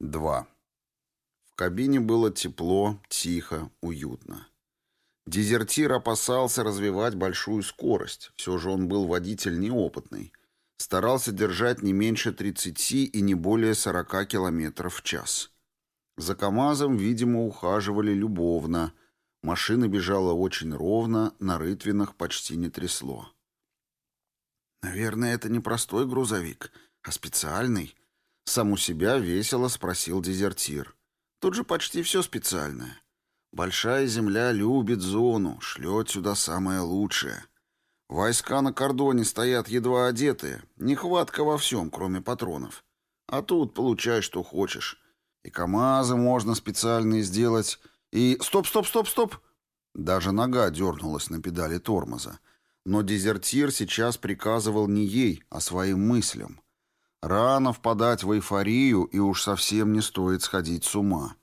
2. В кабине было тепло, тихо, уютно. Дезертир опасался развивать большую скорость, все же он был водитель неопытный. Старался держать не меньше 30 и не более 40 км в час. За КамАЗом, видимо, ухаживали любовно. Машина бежала очень ровно, на рытвинах почти не трясло. «Наверное, это не простой грузовик, а специальный», сам у себя весело спросил дезертир. Тут же почти все специальное. Большая земля любит зону, шлет сюда самое лучшее. Войска на кордоне стоят едва одетые, нехватка во всем, кроме патронов. А тут получай, что хочешь. И КамАЗы можно специальные сделать, и... Стоп, стоп, стоп, стоп! Даже нога дернулась на педали тормоза. Но дезертир сейчас приказывал не ей, а своим мыслям. Рано впадать в эйфорию, и уж совсем не стоит сходить с ума.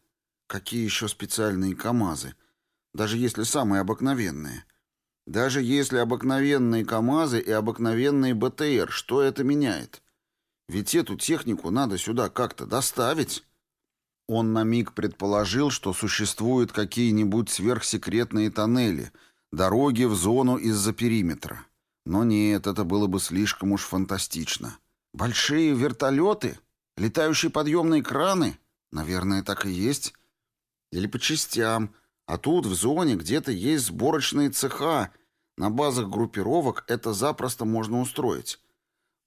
Какие еще специальные КАМАЗы? Даже если самые обыкновенные. Даже если обыкновенные КАМАЗы и обыкновенные БТР, что это меняет? Ведь эту технику надо сюда как-то доставить. Он на миг предположил, что существуют какие-нибудь сверхсекретные тоннели, дороги в зону из-за периметра. Но нет, это было бы слишком уж фантастично. Большие вертолеты? Летающие подъемные краны? Наверное, так и есть. Или по частям. А тут, в зоне, где-то есть сборочные цеха. На базах группировок это запросто можно устроить.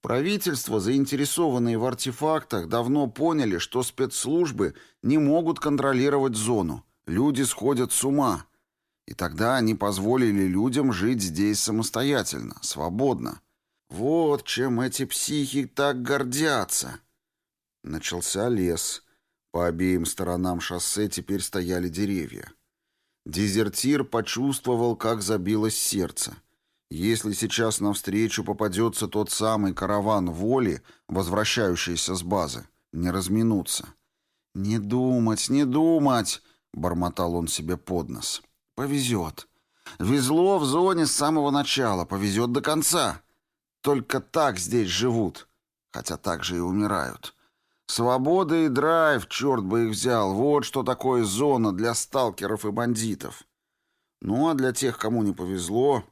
Правительства, заинтересованные в артефактах, давно поняли, что спецслужбы не могут контролировать зону. Люди сходят с ума. И тогда они позволили людям жить здесь самостоятельно, свободно. Вот чем эти психи так гордятся. Начался лес. По обеим сторонам шоссе теперь стояли деревья. Дезертир почувствовал, как забилось сердце. Если сейчас навстречу попадется тот самый караван воли, возвращающийся с базы, не разминуться. «Не думать, не думать!» — бормотал он себе под нос. «Повезет. Везло в зоне с самого начала, повезет до конца. Только так здесь живут, хотя так же и умирают. Свобода и драйв, черт бы их взял, вот что такое зона для сталкеров и бандитов. Ну а для тех, кому не повезло,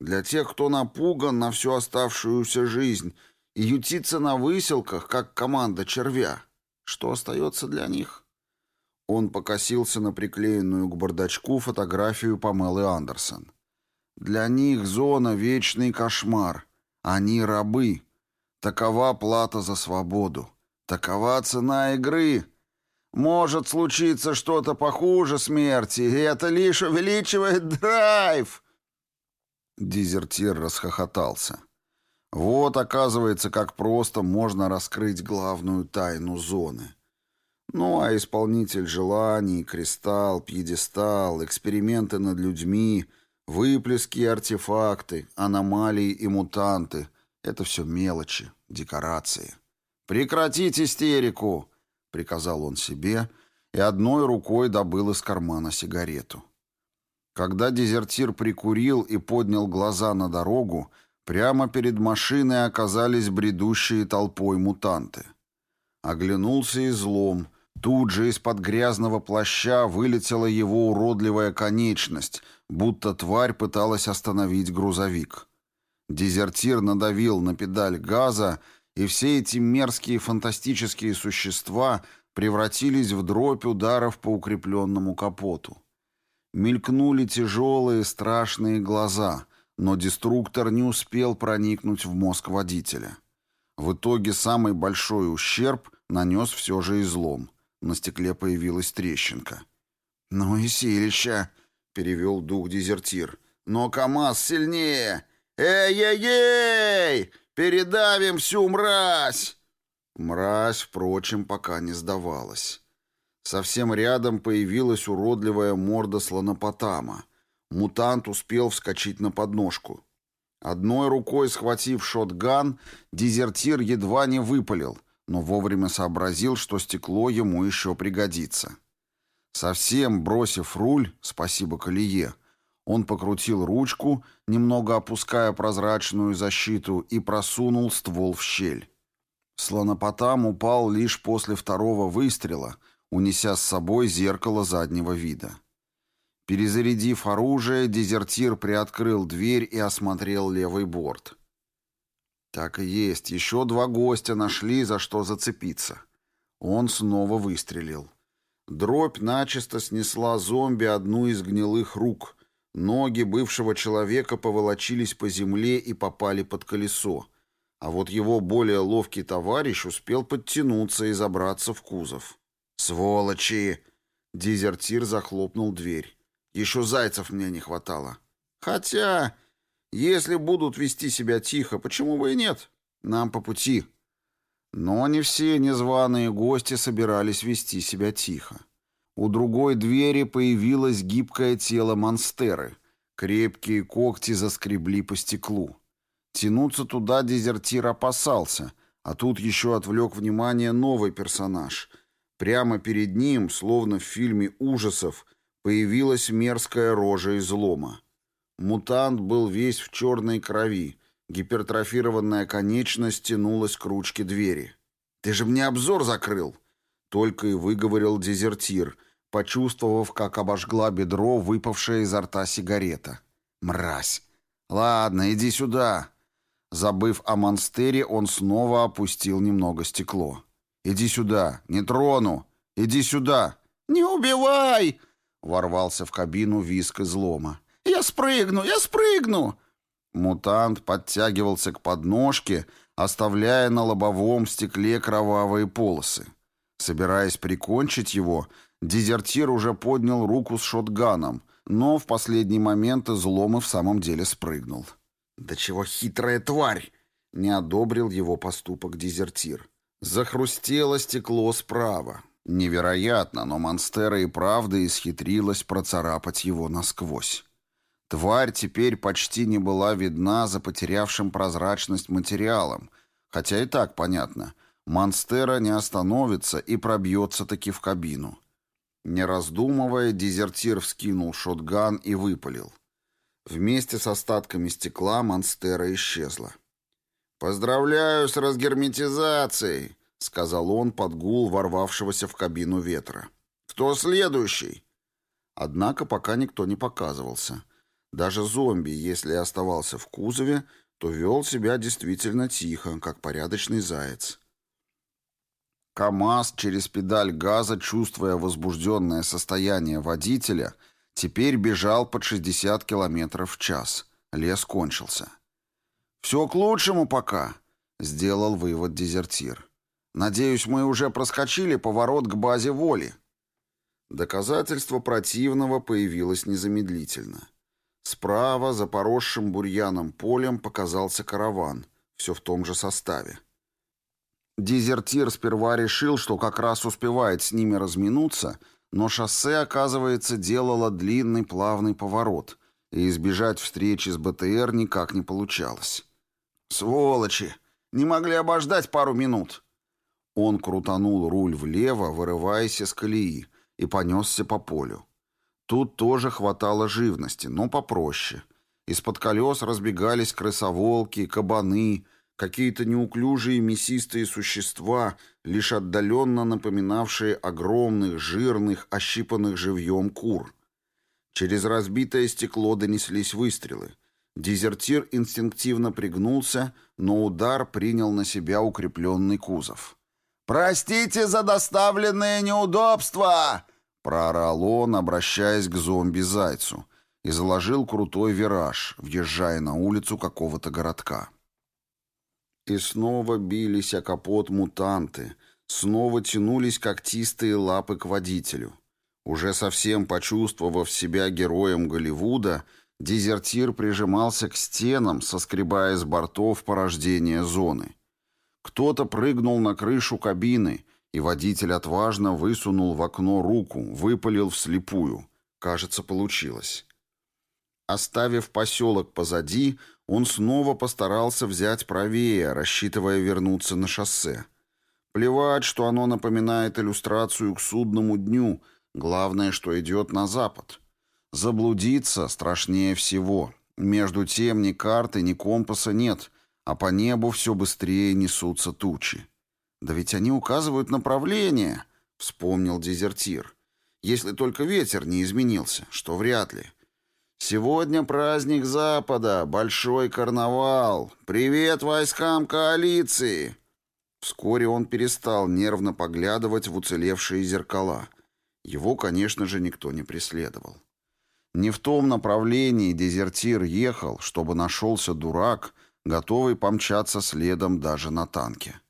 для тех, кто напуган на всю оставшуюся жизнь и ютится на выселках, как команда червя, что остается для них? Он покосился на приклеенную к бардачку фотографию Памелы Андерсон. Для них зона — вечный кошмар — они рабы. Такова плата за свободу. Такова цена игры. Может случиться что-то похуже смерти, и это лишь увеличивает драйв. Дезертир расхохотался. Вот, оказывается, как просто можно раскрыть главную тайну зоны. Ну, а исполнитель желаний, кристалл, пьедестал, эксперименты над людьми — Выплески артефакты, аномалии и мутанты — это все мелочи, декорации. «Прекратить истерику!» — приказал он себе и одной рукой добыл из кармана сигарету. Когда дезертир прикурил и поднял глаза на дорогу, прямо перед машиной оказались бредущие толпой мутанты. Оглянулся излом — Тут же из-под грязного плаща вылетела его уродливая конечность, будто тварь пыталась остановить грузовик. Дезертир надавил на педаль газа, и все эти мерзкие фантастические существа превратились в дробь ударов по укрепленному капоту. Мелькнули тяжелые страшные глаза, но деструктор не успел проникнуть в мозг водителя. В итоге самый большой ущерб нанес все же излом — на стекле появилась трещинка. «Ну и силища!» — перевел дух дезертир. «Но КамАЗ сильнее! Эй-ей-ей! Передавим всю мразь!» Мразь, впрочем, пока не сдавалась. Совсем рядом появилась уродливая морда слонопотама. Мутант успел вскочить на подножку. Одной рукой схватив шотган, дезертир едва не выпалил — но вовремя сообразил, что стекло ему еще пригодится. Совсем бросив руль, спасибо колее, он покрутил ручку, немного опуская прозрачную защиту, и просунул ствол в щель. Слонопотам упал лишь после второго выстрела, унеся с собой зеркало заднего вида. Перезарядив оружие, дезертир приоткрыл дверь и осмотрел левый борт. Так и есть, еще два гостя нашли, за что зацепиться. Он снова выстрелил. Дробь начисто снесла зомби одну из гнилых рук. Ноги бывшего человека поволочились по земле и попали под колесо. А вот его более ловкий товарищ успел подтянуться и забраться в кузов. «Сволочи!» Дезертир захлопнул дверь. Еще зайцев мне не хватало. Хотя, если будут вести себя тихо, почему бы и нет? Нам по пути. Но не все незваные гости собирались вести себя тихо. У другой двери появилось гибкое тело монстеры. Крепкие когти заскребли по стеклу. Тянуться туда дезертир опасался, а тут еще отвлек внимание новый персонаж. Прямо перед ним, словно в фильме ужасов, Появилась мерзкая рожа излома. Мутант был весь в черной крови. Гипертрофированная конечность тянулась к ручке двери. «Ты же мне обзор закрыл!» Только и выговорил дезертир, почувствовав, как обожгла бедро выпавшая изо рта сигарета. «Мразь! Ладно, иди сюда!» Забыв о монстере, он снова опустил немного стекло. «Иди сюда! Не трону! Иди сюда!» «Не убивай!» Ворвался в кабину виск излома. «Я спрыгну! Я спрыгну!» Мутант подтягивался к подножке, оставляя на лобовом стекле кровавые полосы. Собираясь прикончить его, дезертир уже поднял руку с шотганом, но в последний момент излом и в самом деле спрыгнул. «Да чего хитрая тварь!» — не одобрил его поступок дезертир. Захрустело стекло справа. Невероятно, но Монстера и правда исхитрилась процарапать его насквозь. Тварь теперь почти не была видна за потерявшим прозрачность материалом, хотя и так понятно. Монстера не остановится и пробьется таки в кабину. Не раздумывая, дезертир вскинул шотган и выпалил. Вместе с остатками стекла Монстера исчезла. «Поздравляю с разгерметизацией!» — сказал он под гул ворвавшегося в кабину ветра. «Кто следующий?» Однако пока никто не показывался. Даже зомби, если оставался в кузове, то вел себя действительно тихо, как порядочный заяц. КамАЗ через педаль газа, чувствуя возбужденное состояние водителя, теперь бежал под 60 км в час. Лес кончился. «Все к лучшему пока», — сделал вывод дезертир. Надеюсь, мы уже проскочили поворот к базе воли. Доказательство противного появилось незамедлительно. Справа, за поросшим бурьяном полем, показался караван, все в том же составе. Дезертир сперва решил, что как раз успевает с ними разминуться, но шоссе, оказывается, делало длинный плавный поворот, и избежать встречи с БТР никак не получалось. «Сволочи! Не могли обождать пару минут!» Он крутанул руль влево, вырываясь из колеи, и понесся по полю. Тут тоже хватало живности, но попроще. Из-под колес разбегались крысоволки, кабаны, какие-то неуклюжие мясистые существа, лишь отдаленно напоминавшие огромных, жирных, ощипанных живьем кур. Через разбитое стекло донеслись выстрелы. Дезертир инстинктивно пригнулся, но удар принял на себя укрепленный кузов. «Простите за доставленные неудобства!» — проорал он, обращаясь к зомби-зайцу, и заложил крутой вираж, въезжая на улицу какого-то городка. И снова бились о капот мутанты, снова тянулись когтистые лапы к водителю. Уже совсем почувствовав себя героем Голливуда, дезертир прижимался к стенам, соскребая с бортов порождения зоны. Кто-то прыгнул на крышу кабины, и водитель отважно высунул в окно руку, выпалил вслепую. Кажется, получилось. Оставив поселок позади, он снова постарался взять правее, рассчитывая вернуться на шоссе. Плевать, что оно напоминает иллюстрацию к судному дню, главное, что идет на запад. Заблудиться страшнее всего. Между тем ни карты, ни компаса нет — а по небу все быстрее несутся тучи. «Да ведь они указывают направление», — вспомнил дезертир. «Если только ветер не изменился, что вряд ли». «Сегодня праздник Запада, большой карнавал. Привет войскам коалиции!» Вскоре он перестал нервно поглядывать в уцелевшие зеркала. Его, конечно же, никто не преследовал. Не в том направлении дезертир ехал, чтобы нашелся дурак, готовый помчаться следом даже на танке.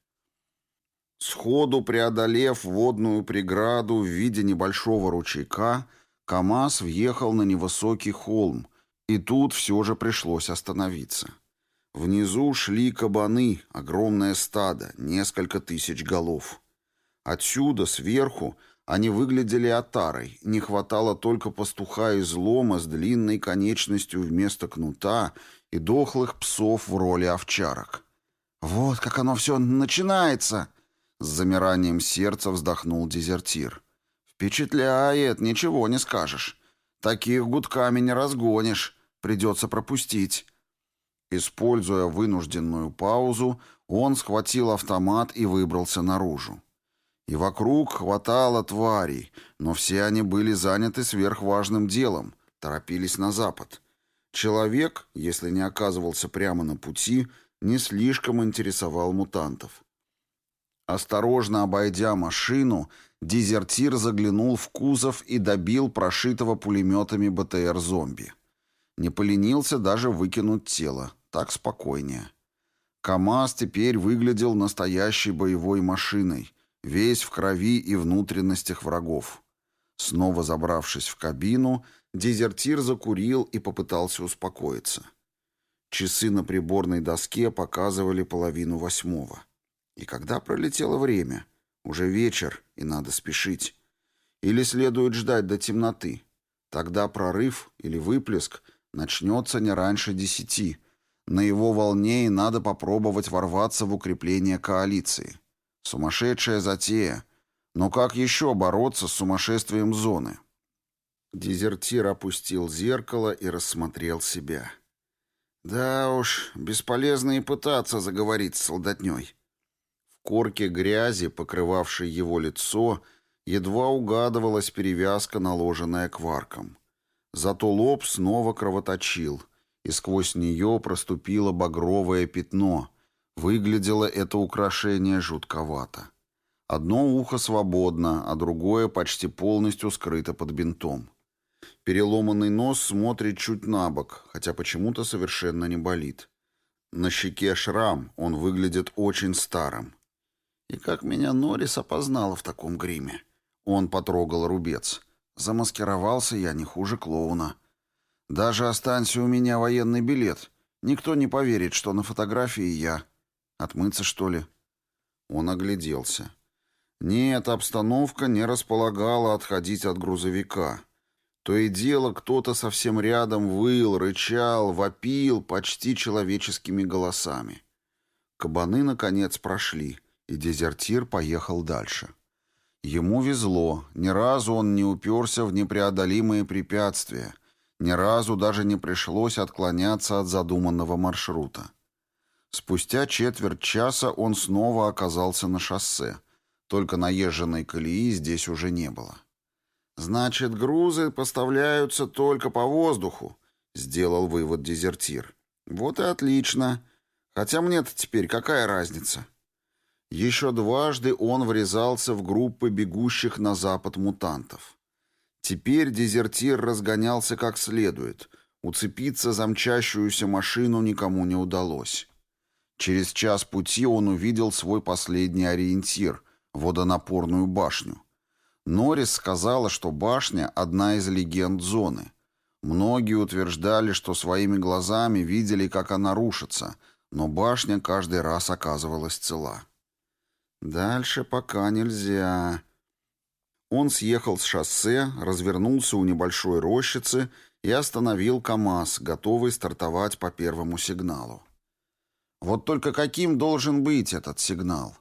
Сходу преодолев водную преграду в виде небольшого ручейка, КамАЗ въехал на невысокий холм, и тут все же пришлось остановиться. Внизу шли кабаны, огромное стадо, несколько тысяч голов. Отсюда, сверху, они выглядели отарой, не хватало только пастуха из лома с длинной конечностью вместо кнута и дохлых псов в роли овчарок. «Вот как оно все начинается!» С замиранием сердца вздохнул дезертир. «Впечатляет, ничего не скажешь. Таких гудками не разгонишь, придется пропустить». Используя вынужденную паузу, он схватил автомат и выбрался наружу. И вокруг хватало тварей, но все они были заняты сверхважным делом, торопились на запад. Человек, если не оказывался прямо на пути, не слишком интересовал мутантов. Осторожно обойдя машину, дезертир заглянул в кузов и добил прошитого пулеметами БТР-зомби. Не поленился даже выкинуть тело, так спокойнее. КамАЗ теперь выглядел настоящей боевой машиной, весь в крови и внутренностях врагов. Снова забравшись в кабину, дезертир закурил и попытался успокоиться. Часы на приборной доске показывали половину восьмого. И когда пролетело время? Уже вечер, и надо спешить. Или следует ждать до темноты. Тогда прорыв или выплеск начнется не раньше десяти. На его волне и надо попробовать ворваться в укрепление коалиции. Сумасшедшая затея. Но как еще бороться с сумасшествием зоны? Дезертир опустил зеркало и рассмотрел себя. Да уж, бесполезно и пытаться заговорить с солдатней корке грязи, покрывавшей его лицо, едва угадывалась перевязка, наложенная кварком. Зато лоб снова кровоточил, и сквозь нее проступило багровое пятно. Выглядело это украшение жутковато. Одно ухо свободно, а другое почти полностью скрыто под бинтом. Переломанный нос смотрит чуть на бок, хотя почему-то совершенно не болит. На щеке шрам, он выглядит очень старым. И как меня Норрис опознала в таком гриме. Он потрогал рубец. Замаскировался я не хуже клоуна. Даже останься у меня военный билет. Никто не поверит, что на фотографии я. Отмыться, что ли? Он огляделся. Нет, обстановка не располагала отходить от грузовика. То и дело кто-то совсем рядом выл, рычал, вопил почти человеческими голосами. Кабаны, наконец, прошли — и дезертир поехал дальше. Ему везло, ни разу он не уперся в непреодолимые препятствия, ни разу даже не пришлось отклоняться от задуманного маршрута. Спустя четверть часа он снова оказался на шоссе, только наезженной колеи здесь уже не было. «Значит, грузы поставляются только по воздуху», — сделал вывод дезертир. «Вот и отлично. Хотя мне-то теперь какая разница?» Еще дважды он врезался в группы бегущих на запад мутантов. Теперь дезертир разгонялся как следует. Уцепиться за мчащуюся машину никому не удалось. Через час пути он увидел свой последний ориентир — водонапорную башню. Норрис сказала, что башня — одна из легенд зоны. Многие утверждали, что своими глазами видели, как она рушится, но башня каждый раз оказывалась цела. Дальше пока нельзя. Он съехал с шоссе, развернулся у небольшой рощицы и остановил КАМАЗ, готовый стартовать по первому сигналу. Вот только каким должен быть этот сигнал?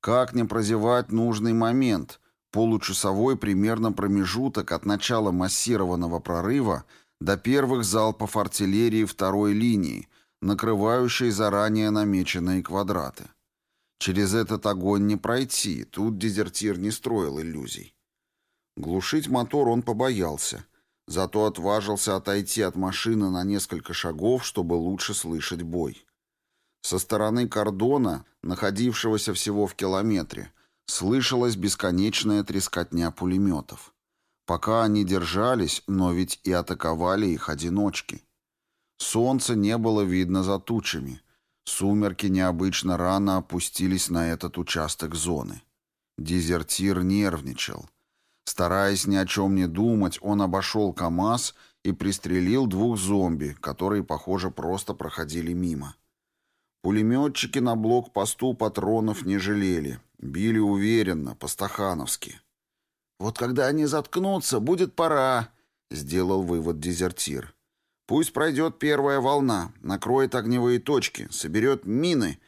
Как не прозевать нужный момент, получасовой примерно промежуток от начала массированного прорыва до первых залпов артиллерии второй линии, накрывающей заранее намеченные квадраты? Через этот огонь не пройти, тут дезертир не строил иллюзий. Глушить мотор он побоялся, зато отважился отойти от машины на несколько шагов, чтобы лучше слышать бой. Со стороны кордона, находившегося всего в километре, слышалась бесконечная трескотня пулеметов. Пока они держались, но ведь и атаковали их одиночки. Солнца не было видно за тучами. Сумерки необычно рано опустились на этот участок зоны. Дезертир нервничал. Стараясь ни о чем не думать, он обошел КАМАЗ и пристрелил двух зомби, которые, похоже, просто проходили мимо. Пулеметчики на блокпосту патронов не жалели. Били уверенно, по-стахановски. «Вот когда они заткнутся, будет пора», — сделал вывод дезертир. «Пусть пройдет первая волна, накроет огневые точки, соберет мины.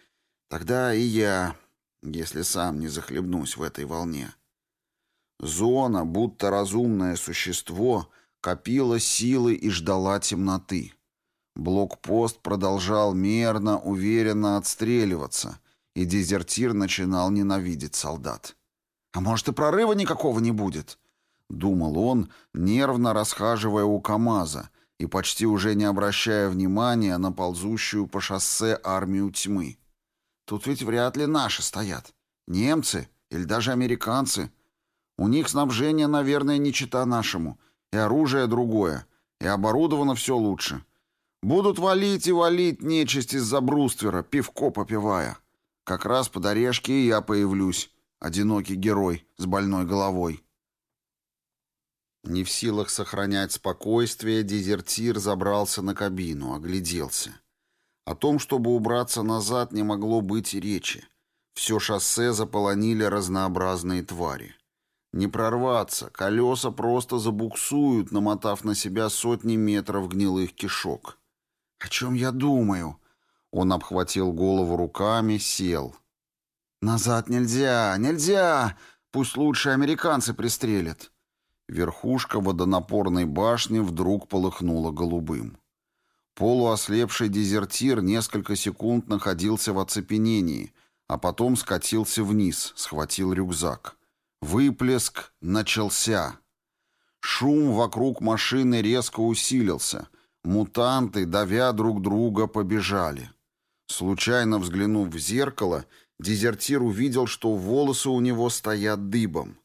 Тогда и я, если сам не захлебнусь в этой волне». Зона, будто разумное существо, копила силы и ждала темноты. Блокпост продолжал мерно, уверенно отстреливаться, и дезертир начинал ненавидеть солдат. «А может, и прорыва никакого не будет?» — думал он, нервно расхаживая у КамАЗа и почти уже не обращая внимания на ползущую по шоссе армию тьмы. «Тут ведь вряд ли наши стоят. Немцы или даже американцы. У них снабжение, наверное, не чита нашему, и оружие другое, и оборудовано все лучше. Будут валить и валить нечисть из-за бруствера, пивко попивая. Как раз под орешки и я появлюсь, одинокий герой с больной головой. Не в силах сохранять спокойствие, дезертир забрался на кабину, огляделся. О том, чтобы убраться назад, не могло быть и речи. Все шоссе заполонили разнообразные твари. Не прорваться, колеса просто забуксуют, намотав на себя сотни метров гнилых кишок. «О чем я думаю?» Он обхватил голову руками, сел. «Назад нельзя, нельзя! Пусть лучше американцы пристрелят!» Верхушка водонапорной башни вдруг полыхнула голубым. Полуослепший дезертир несколько секунд находился в оцепенении, а потом скатился вниз, схватил рюкзак. Выплеск начался. Шум вокруг машины резко усилился — Мутанты, давя друг друга, побежали. Случайно взглянув в зеркало, дезертир увидел, что волосы у него стоят дыбом.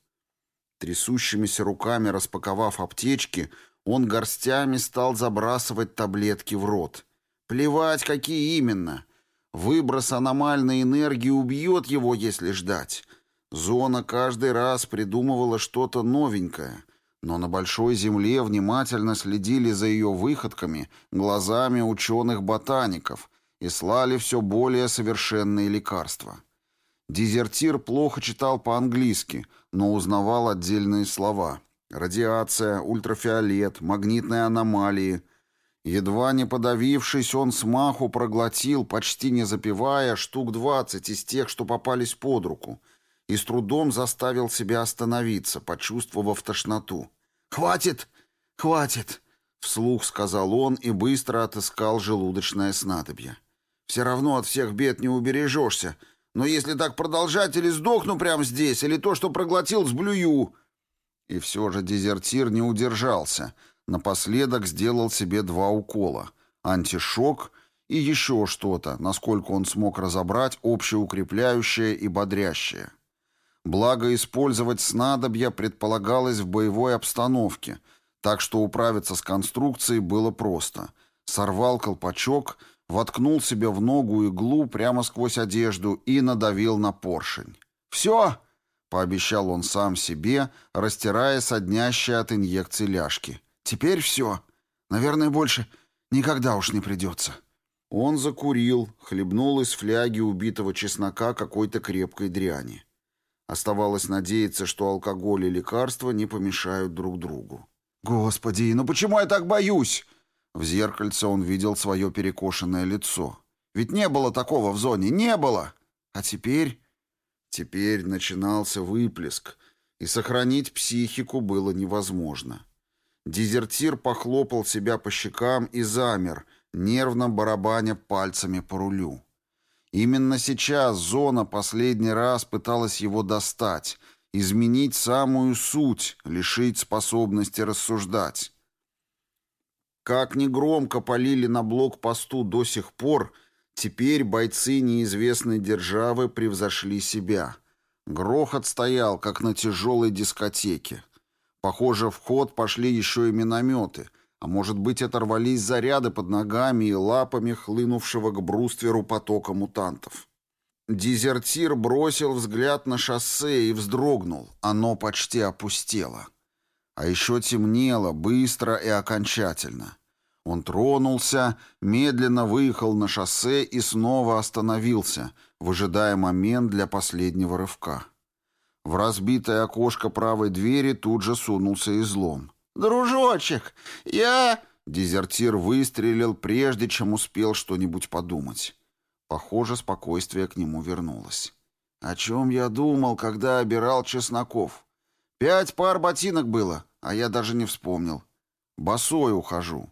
Трясущимися руками распаковав аптечки, он горстями стал забрасывать таблетки в рот. Плевать, какие именно. Выброс аномальной энергии убьет его, если ждать. Зона каждый раз придумывала что-то новенькое — но на Большой Земле внимательно следили за ее выходками глазами ученых-ботаников и слали все более совершенные лекарства. Дезертир плохо читал по-английски, но узнавал отдельные слова. Радиация, ультрафиолет, магнитные аномалии. Едва не подавившись, он смаху проглотил, почти не запивая, штук двадцать из тех, что попались под руку — и с трудом заставил себя остановиться, почувствовав тошноту. «Хватит! Хватит!» — вслух сказал он и быстро отыскал желудочное снадобье. «Все равно от всех бед не убережешься, но если так продолжать, или сдохну прямо здесь, или то, что проглотил, сблюю!» И все же дезертир не удержался. Напоследок сделал себе два укола. Антишок и еще что-то, насколько он смог разобрать, общеукрепляющее и бодрящее. Благо, использовать снадобья предполагалось в боевой обстановке, так что управиться с конструкцией было просто. Сорвал колпачок, воткнул себе в ногу иглу прямо сквозь одежду и надавил на поршень. «Все!» — пообещал он сам себе, растирая соднящие от инъекций ляжки. «Теперь все. Наверное, больше никогда уж не придется». Он закурил, хлебнул из фляги убитого чеснока какой-то крепкой дряни. Оставалось надеяться, что алкоголь и лекарства не помешают друг другу. «Господи, ну почему я так боюсь?» В зеркальце он видел свое перекошенное лицо. «Ведь не было такого в зоне, не было! А теперь...» Теперь начинался выплеск, и сохранить психику было невозможно. Дезертир похлопал себя по щекам и замер, нервно барабаня пальцами по рулю. Именно сейчас зона последний раз пыталась его достать, изменить самую суть, лишить способности рассуждать. Как негромко полили на блокпосту до сих пор, теперь бойцы неизвестной державы превзошли себя. Грохот стоял, как на тяжелой дискотеке. Похоже, в ход пошли еще и минометы, а может быть оторвались заряды под ногами и лапами хлынувшего к брустверу потока мутантов. Дезертир бросил взгляд на шоссе и вздрогнул. Оно почти опустело. А еще темнело, быстро и окончательно. Он тронулся, медленно выехал на шоссе и снова остановился, выжидая момент для последнего рывка. В разбитое окошко правой двери тут же сунулся излом. «Дружочек, я...» Дезертир выстрелил, прежде чем успел что-нибудь подумать. Похоже, спокойствие к нему вернулось. «О чем я думал, когда обирал Чесноков? Пять пар ботинок было, а я даже не вспомнил. Босой ухожу.